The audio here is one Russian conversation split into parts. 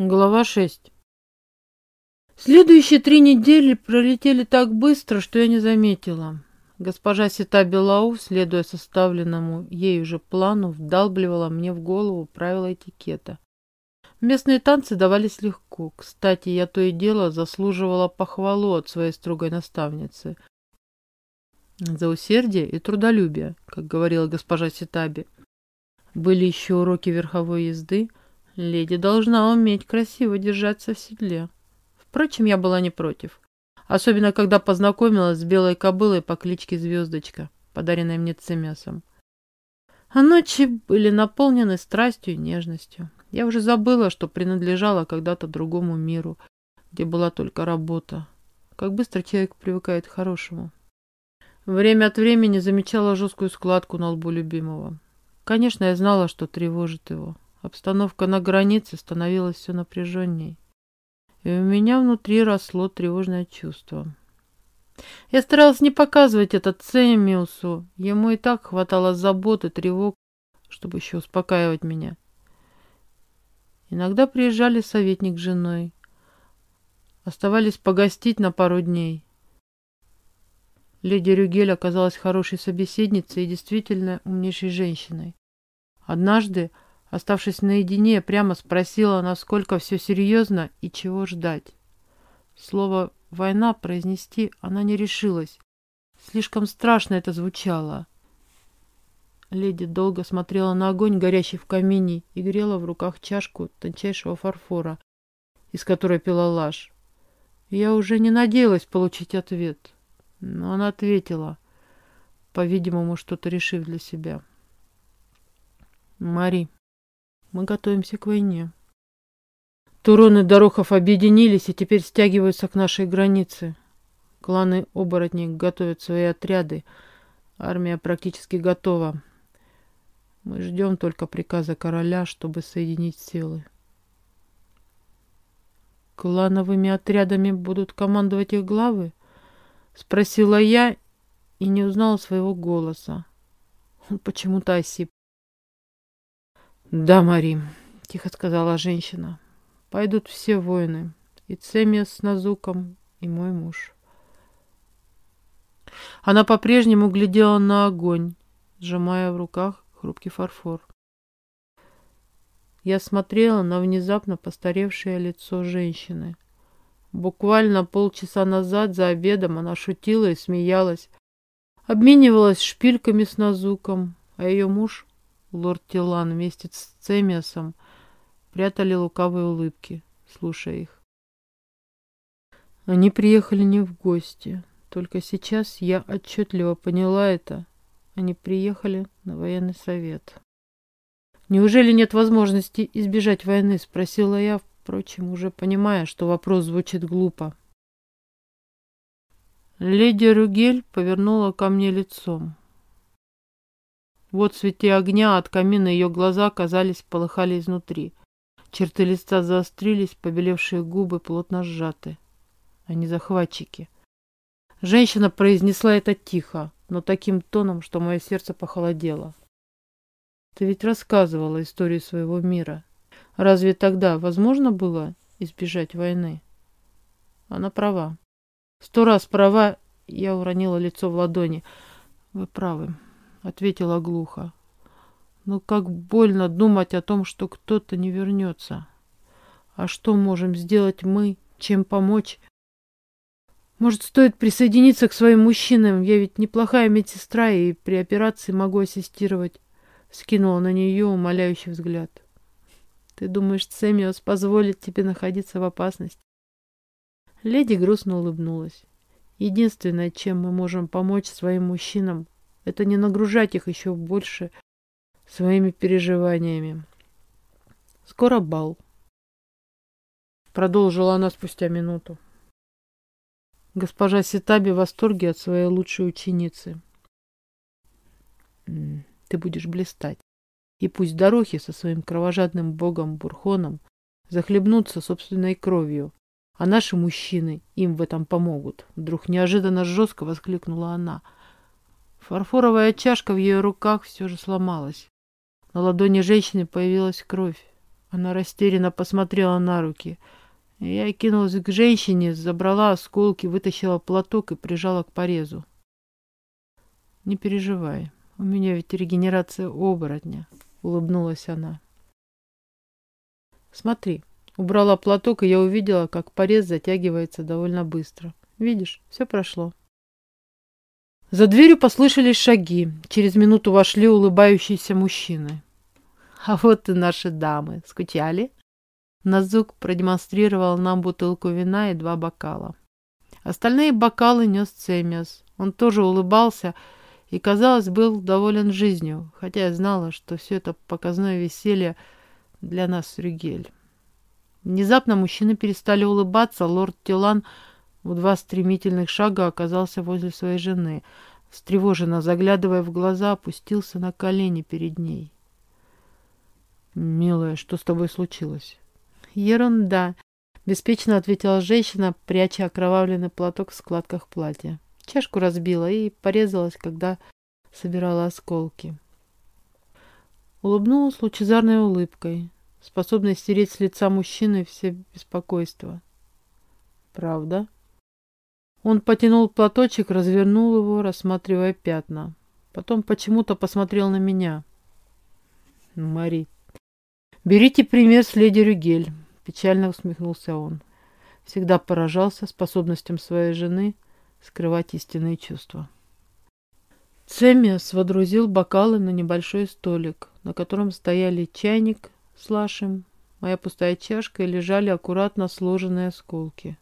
Глава 6 Следующие три недели пролетели так быстро, что я не заметила. Госпожа Сита Белау, следуя составленному ей уже плану, вдалбливала мне в голову правила этикета. Местные танцы давались легко. Кстати, я то и дело заслуживала похвалу от своей строгой наставницы. За усердие и трудолюбие, как говорила госпожа Ситаби. Были еще уроки верховой езды, Леди должна уметь красиво держаться в седле. Впрочем, я была не против. Особенно, когда познакомилась с белой кобылой по кличке Звездочка, подаренной мне Цемесом. А ночи были наполнены страстью и нежностью. Я уже забыла, что принадлежала когда-то другому миру, где была только работа. Как быстро человек привыкает к хорошему. Время от времени замечала жесткую складку на лбу любимого. Конечно, я знала, что тревожит его. Обстановка на границе становилась все напряженней. И у меня внутри росло тревожное чувство. Я старалась не показывать это Цемиусу. Ему и так хватало забот и тревог, чтобы еще успокаивать меня. Иногда приезжали советник с женой. Оставались погостить на пару дней. Леди Рюгель оказалась хорошей собеседницей и действительно умнейшей женщиной. Однажды Оставшись наедине, прямо спросила, насколько все серьезно и чего ждать. Слово «война» произнести она не решилась. Слишком страшно это звучало. Леди долго смотрела на огонь, горящий в камине, и грела в руках чашку тончайшего фарфора, из которой пила лаж. Я уже не надеялась получить ответ, но она ответила, по-видимому, что-то решив для себя. «Мари, мы готовимся к войне. Турон и Дорохов объединились и теперь стягиваются к нашей границе. Кланы оборотней готовят свои отряды. Армия практически готова. Мы ждем только приказа короля, чтобы соединить силы. Клановыми отрядами будут командовать их главы? Спросила я и не узнала своего голоса. Он почему-то осип. «Да, Мари», — тихо сказала женщина, — «пойдут все воины, и Цемия с Назуком, и мой муж». Она по-прежнему глядела на огонь, сжимая в руках хрупкий фарфор. Я смотрела на внезапно постаревшее лицо женщины. Буквально полчаса назад за обедом она шутила и смеялась, обменивалась шпильками с Назуком, а ее муж Лорд Тилан вместе с Цемиасом прятали лукавые улыбки, слушая их. Они приехали не в гости. Только сейчас я отчетливо поняла это. Они приехали на военный совет. «Неужели нет возможности избежать войны?» — спросила я, впрочем, уже понимая, что вопрос звучит глупо. Леди Ругель повернула ко мне лицом. Вот в свете огня от камина ее глаза, казались, полыхали изнутри. Черты лица заострились, побелевшие губы плотно сжаты. Они захватчики. Женщина произнесла это тихо, но таким тоном, что мое сердце похолодело. Ты ведь рассказывала историю своего мира. Разве тогда возможно было избежать войны? Она права. Сто раз права, я уронила лицо в ладони. Вы правы. — ответила глухо. «Но как больно думать о том, что кто-то не вернется. А что можем сделать мы? Чем помочь? Может, стоит присоединиться к своим мужчинам? Я ведь неплохая медсестра и при операции могу ассистировать». Скинула на нее умоляющий взгляд. «Ты думаешь, Сэмиос позволит тебе находиться в опасности?» Леди грустно улыбнулась. «Единственное, чем мы можем помочь своим мужчинам, это не нагружать их еще больше своими переживаниями. Скоро бал. Продолжила она спустя минуту. Госпожа Ситаби в восторге от своей лучшей ученицы. Ты будешь блистать. И пусть дорохи со своим кровожадным богом Бурхоном захлебнутся собственной кровью, а наши мужчины им в этом помогут. Вдруг неожиданно жестко воскликнула она – Фарфоровая чашка в ее руках все же сломалась. На ладони женщины появилась кровь. Она растерянно посмотрела на руки. Я кинулась к женщине, забрала осколки, вытащила платок и прижала к порезу. «Не переживай, у меня ведь регенерация оборотня», — улыбнулась она. «Смотри, убрала платок, и я увидела, как порез затягивается довольно быстро. Видишь, все прошло». За дверью послышались шаги. Через минуту вошли улыбающиеся мужчины. А вот и наши дамы. Скучали? Назук продемонстрировал нам бутылку вина и два бокала. Остальные бокалы нес Цемиас. Он тоже улыбался и, казалось, был доволен жизнью, хотя я знала, что все это показное веселье для нас Рюгель. Внезапно мужчины перестали улыбаться. Лорд Тилан в два стремительных шага оказался возле своей жены. Встревоженно заглядывая в глаза, опустился на колени перед ней. «Милая, что с тобой случилось?» «Ерунда», — беспечно ответила женщина, пряча окровавленный платок в складках платья. Чашку разбила и порезалась, когда собирала осколки. Улыбнулась лучезарной улыбкой, способной стереть с лица мужчины все беспокойства. «Правда?» Он потянул платочек, развернул его, рассматривая пятна. Потом почему-то посмотрел на меня. «Мари, берите пример с леди Рюгель», — печально усмехнулся он. Всегда поражался способностям своей жены скрывать истинные чувства. Цемиас водрузил бокалы на небольшой столик, на котором стояли чайник с лашем, моя пустая чашка и лежали аккуратно сложенные осколки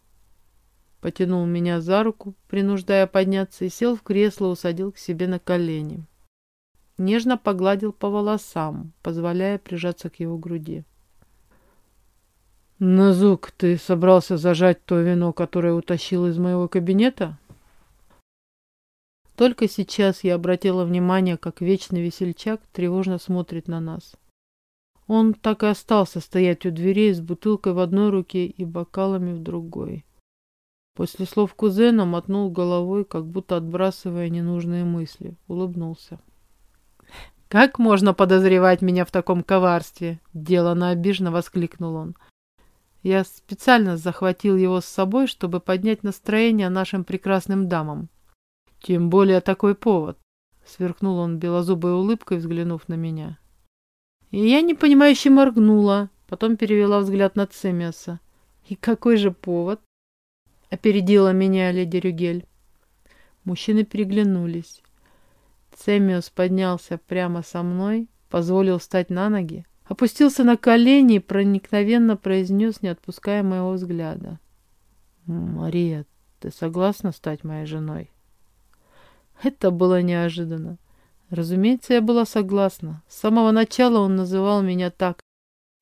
потянул меня за руку, принуждая подняться, и сел в кресло, усадил к себе на колени. Нежно погладил по волосам, позволяя прижаться к его груди. «Назук, ты собрался зажать то вино, которое утащил из моего кабинета?» Только сейчас я обратила внимание, как вечный весельчак тревожно смотрит на нас. Он так и остался стоять у дверей с бутылкой в одной руке и бокалами в другой. После слов кузена мотнул головой, как будто отбрасывая ненужные мысли. Улыбнулся. «Как можно подозревать меня в таком коварстве?» Делано обиженно воскликнул он. Я специально захватил его с собой, чтобы поднять настроение нашим прекрасным дамам. Тем более такой повод. Сверкнул он белозубой улыбкой, взглянув на меня. И я непонимающе моргнула, потом перевела взгляд на Цемиаса. И какой же повод? Опередила меня леди Рюгель. Мужчины переглянулись. Цемиус поднялся прямо со мной, позволил встать на ноги, опустился на колени и проникновенно произнес, не отпуская моего взгляда. «Мария, ты согласна стать моей женой?» Это было неожиданно. Разумеется, я была согласна. С самого начала он называл меня так,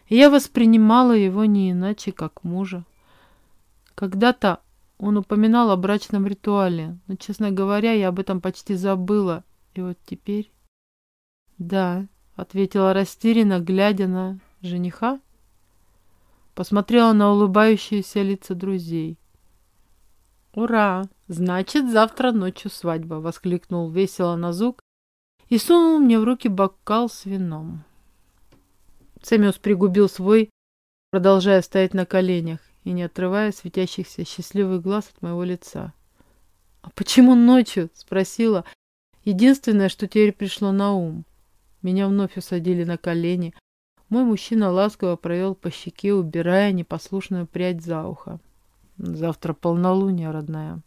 и я воспринимала его не иначе, как мужа. Когда-то он упоминал о брачном ритуале, но, честно говоря, я об этом почти забыла. И вот теперь... Да, ответила растерянно, глядя на жениха. Посмотрела на улыбающиеся лица друзей. «Ура! Значит, завтра ночью свадьба!» — воскликнул весело Назук и сунул мне в руки бокал с вином. Цемиус пригубил свой, продолжая стоять на коленях и не отрывая светящихся счастливых глаз от моего лица. «А почему ночью?» — спросила. Единственное, что теперь пришло на ум. Меня вновь усадили на колени. Мой мужчина ласково провел по щеке, убирая непослушную прядь за ухо. «Завтра полнолуние, родная.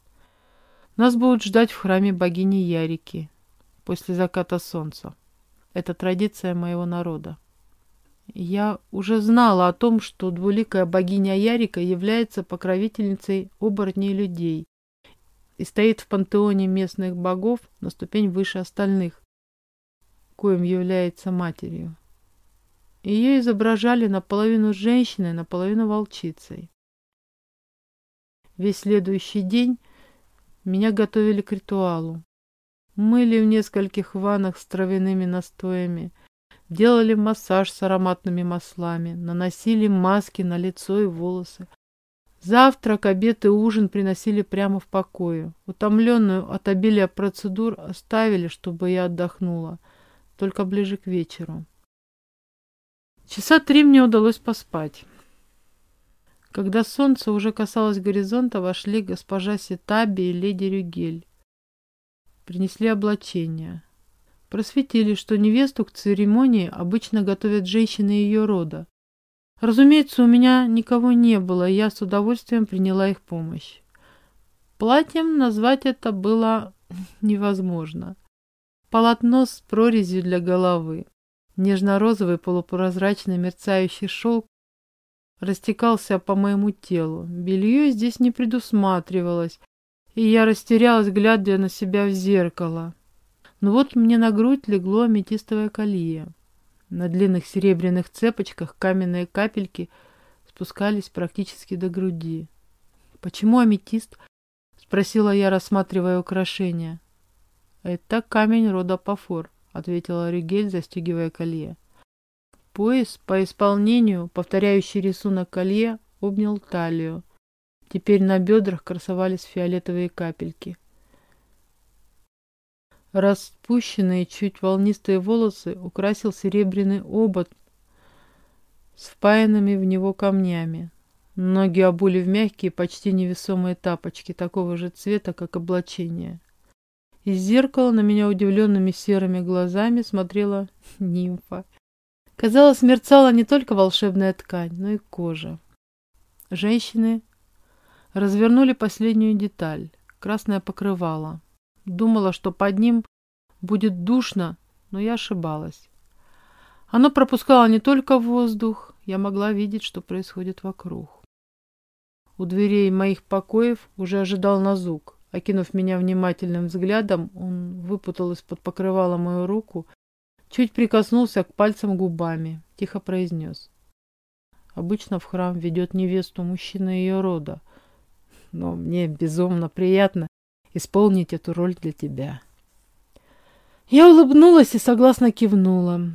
Нас будут ждать в храме богини Ярики после заката солнца. Это традиция моего народа. Я уже знала о том, что двуликая богиня Ярика является покровительницей оборотней людей и стоит в пантеоне местных богов на ступень выше остальных, коим является матерью. Ее изображали наполовину женщиной, наполовину волчицей. Весь следующий день меня готовили к ритуалу. Мыли в нескольких ваннах с травяными настоями – Делали массаж с ароматными маслами, наносили маски на лицо и волосы. Завтрак, обед и ужин приносили прямо в покое. Утомленную от обилия процедур оставили, чтобы я отдохнула, только ближе к вечеру. Часа три мне удалось поспать. Когда солнце уже касалось горизонта, вошли госпожа Ситаби и леди Рюгель. Принесли облачение. Просветили, что невесту к церемонии обычно готовят женщины ее рода. Разумеется, у меня никого не было, и я с удовольствием приняла их помощь. Платьем назвать это было невозможно. Полотно с прорезью для головы, нежно-розовый полупрозрачный мерцающий шелк растекался по моему телу. Белье здесь не предусматривалось, и я растерялась, глядя на себя в зеркало. Но вот мне на грудь легло аметистовое колье. На длинных серебряных цепочках каменные капельки спускались практически до груди. «Почему аметист?» — спросила я, рассматривая украшение. «Это камень рода Пафор», — ответила Рюгель, застегивая колье. Пояс по исполнению, повторяющий рисунок колье, обнял талию. Теперь на бедрах красовались фиолетовые капельки. Распущенные, чуть волнистые волосы украсил серебряный обод с впаянными в него камнями. Ноги обули в мягкие, почти невесомые тапочки, такого же цвета, как облачение. Из зеркала на меня удивленными серыми глазами смотрела нимфа. Казалось, мерцала не только волшебная ткань, но и кожа. Женщины развернули последнюю деталь — красное покрывало. Думала, что под ним будет душно, но я ошибалась. Оно пропускало не только воздух, я могла видеть, что происходит вокруг. У дверей моих покоев уже ожидал Назук. Окинув меня внимательным взглядом, он выпутал из-под покрывала мою руку Чуть прикоснулся к пальцам губами, тихо произнес. Обычно в храм ведет невесту мужчина ее рода, но мне безумно приятно исполнить эту роль для тебя. Я улыбнулась и согласно кивнула.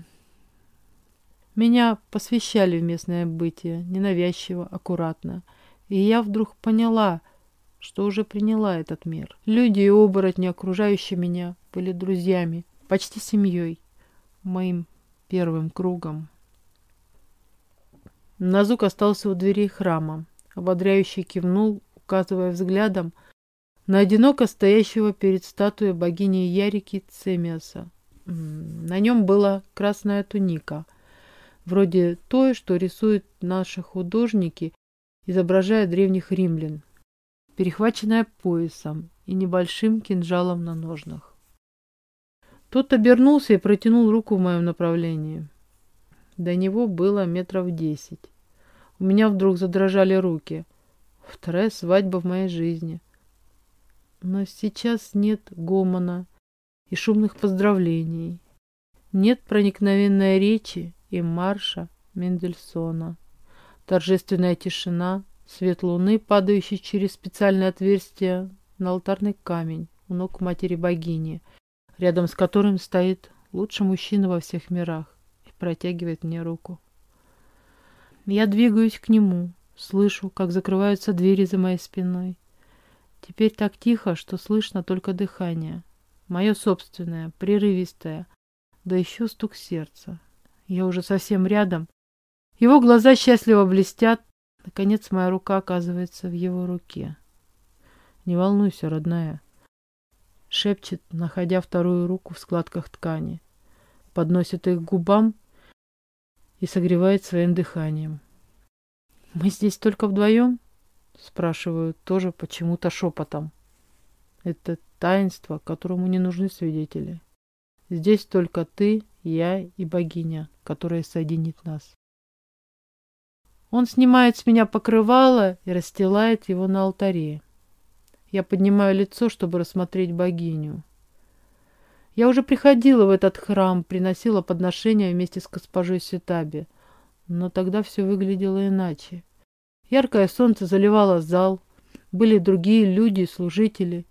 Меня посвящали в местное бытие, ненавязчиво, аккуратно. И я вдруг поняла, что уже приняла этот мир. Люди и оборотни, окружающие меня, были друзьями, почти семьей моим первым кругом. Назук остался у дверей храма. Ободряюще кивнул, указывая взглядом на одиноко стоящего перед статуей богини Ярики Цемиаса. На нем была красная туника, вроде той, что рисуют наши художники, изображая древних римлян, перехваченная поясом и небольшим кинжалом на ножнах. Тот обернулся и протянул руку в моем направлении. До него было метров десять. У меня вдруг задрожали руки. Вторая свадьба в моей жизни. Но сейчас нет гомона и шумных поздравлений. Нет проникновенной речи и марша Мендельсона. Торжественная тишина, свет луны, падающий через специальное отверстие на алтарный камень у ног матери богини — рядом с которым стоит лучший мужчина во всех мирах и протягивает мне руку. Я двигаюсь к нему, слышу, как закрываются двери за моей спиной. Теперь так тихо, что слышно только дыхание. Мое собственное, прерывистое, да еще стук сердца. Я уже совсем рядом. Его глаза счастливо блестят. Наконец моя рука оказывается в его руке. Не волнуйся, родная шепчет, находя вторую руку в складках ткани, подносит их к губам и согревает своим дыханием. «Мы здесь только вдвоем?» Спрашиваю тоже почему-то шепотом. Это таинство, которому не нужны свидетели. Здесь только ты, я и богиня, которая соединит нас. Он снимает с меня покрывало и расстилает его на алтаре. Я поднимаю лицо, чтобы рассмотреть богиню. Я уже приходила в этот храм, приносила подношения вместе с госпожой Ситаби, но тогда все выглядело иначе. Яркое солнце заливало зал, были другие люди, служители.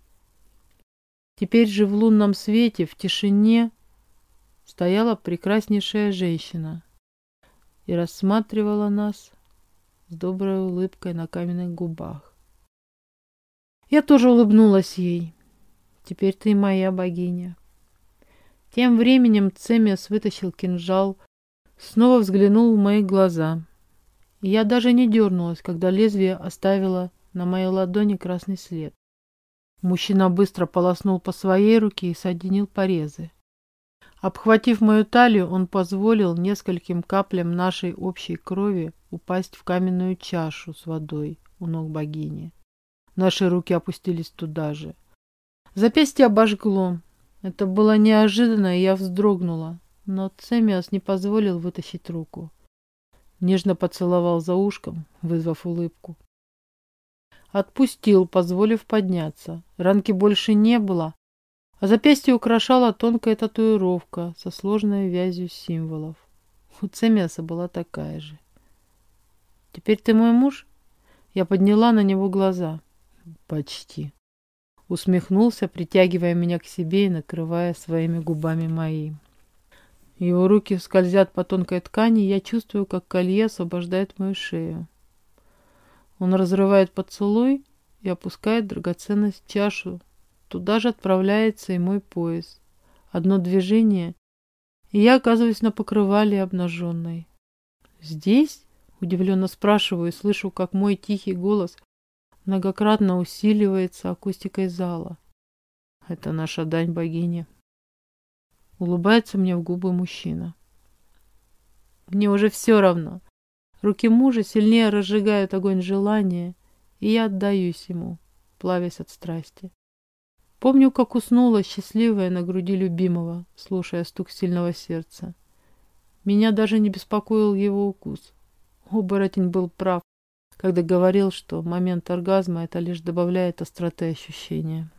Теперь же в лунном свете, в тишине, стояла прекраснейшая женщина и рассматривала нас с доброй улыбкой на каменных губах. Я тоже улыбнулась ей. Теперь ты моя богиня. Тем временем Цемиас вытащил кинжал снова взглянул в мои глаза. Я даже не дернулась, когда лезвие оставило на моей ладони красный след. Мужчина быстро полоснул по своей руке и соединил порезы. Обхватив мою талию, он позволил нескольким каплям нашей общей крови упасть в каменную чашу с водой у ног богини. Наши руки опустились туда же. Запястье обожгло. Это было неожиданно, и я вздрогнула. Но Цемиас не позволил вытащить руку. Нежно поцеловал за ушком, вызвав улыбку. Отпустил, позволив подняться. Ранки больше не было, а запястье украшала тонкая татуировка со сложной вязью символов. У Цемиаса была такая же. «Теперь ты мой муж?» Я подняла на него глаза. «Почти». Усмехнулся, притягивая меня к себе и накрывая своими губами мои. Его руки скользят по тонкой ткани, и я чувствую, как колье освобождает мою шею. Он разрывает поцелуй и опускает драгоценность в чашу. Туда же отправляется и мой пояс. Одно движение, и я оказываюсь на покрывале обнаженной. «Здесь?» — удивленно спрашиваю и слышу, как мой тихий голос многократно усиливается акустикой зала. Это наша дань богине. Улыбается мне в губы мужчина. Мне уже все равно. Руки мужа сильнее разжигают огонь желания, и я отдаюсь ему, плавясь от страсти. Помню, как уснула, счастливая на груди любимого, слушая стук сильного сердца. Меня даже не беспокоил его укус. Оборотень был прав, когда говорил, что момент оргазма это лишь добавляет остроты ощущения.